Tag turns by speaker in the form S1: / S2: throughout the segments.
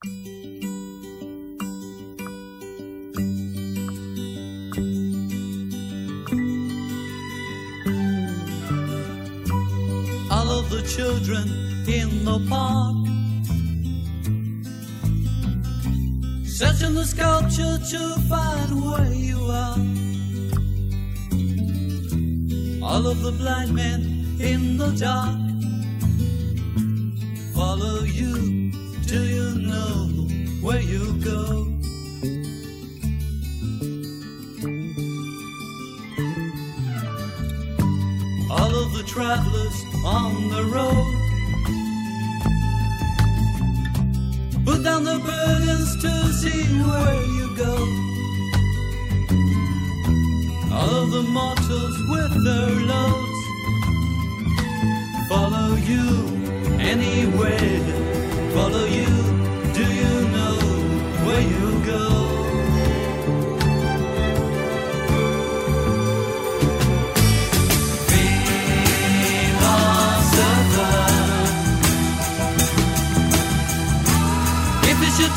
S1: All of the children in the park. Searching the sculpture to find where you are. All of the blind men in the dark. Follow you where you go all of the travelers on the road. Put down the burdens to see where you go. All of the mortals with their loads follow you anywhere. Follow you.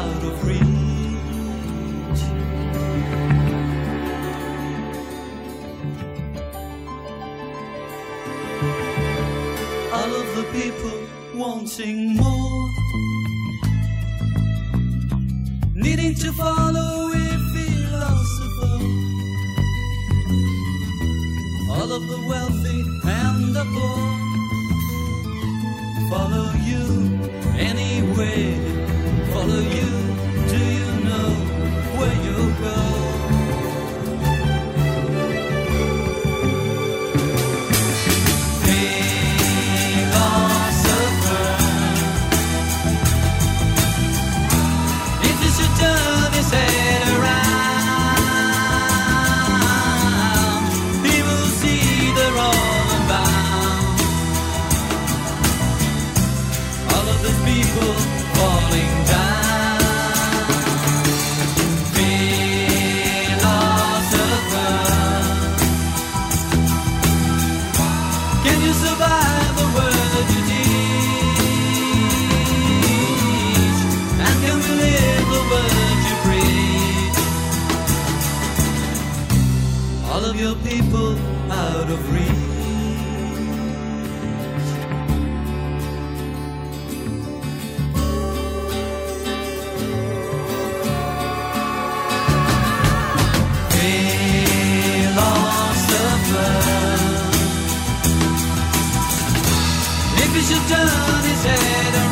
S1: out of reach. All of the people wanting more needing to follow people out of reach. You his head